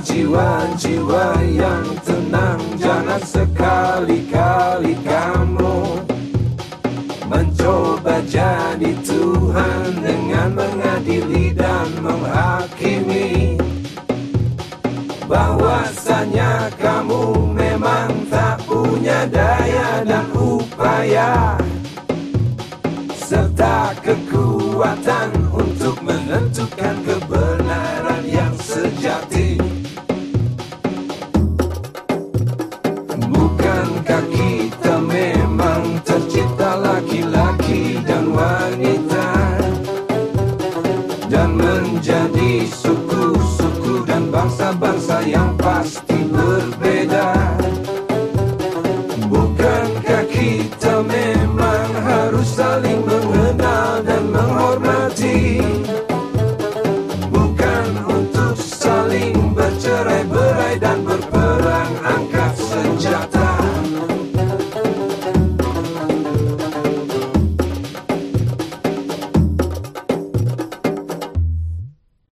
jiwa-jiwa yang tenang. Jangan sekali-kali kamu Mencoba jadi Tuhan Dengan mengadili dan menghakimi. Bahwasanya kamu memang tak punya daya dan upaya Serta kekuatan untuk menentukan ke pasti berbeda. Bukankah kita memang harus saling mengenal?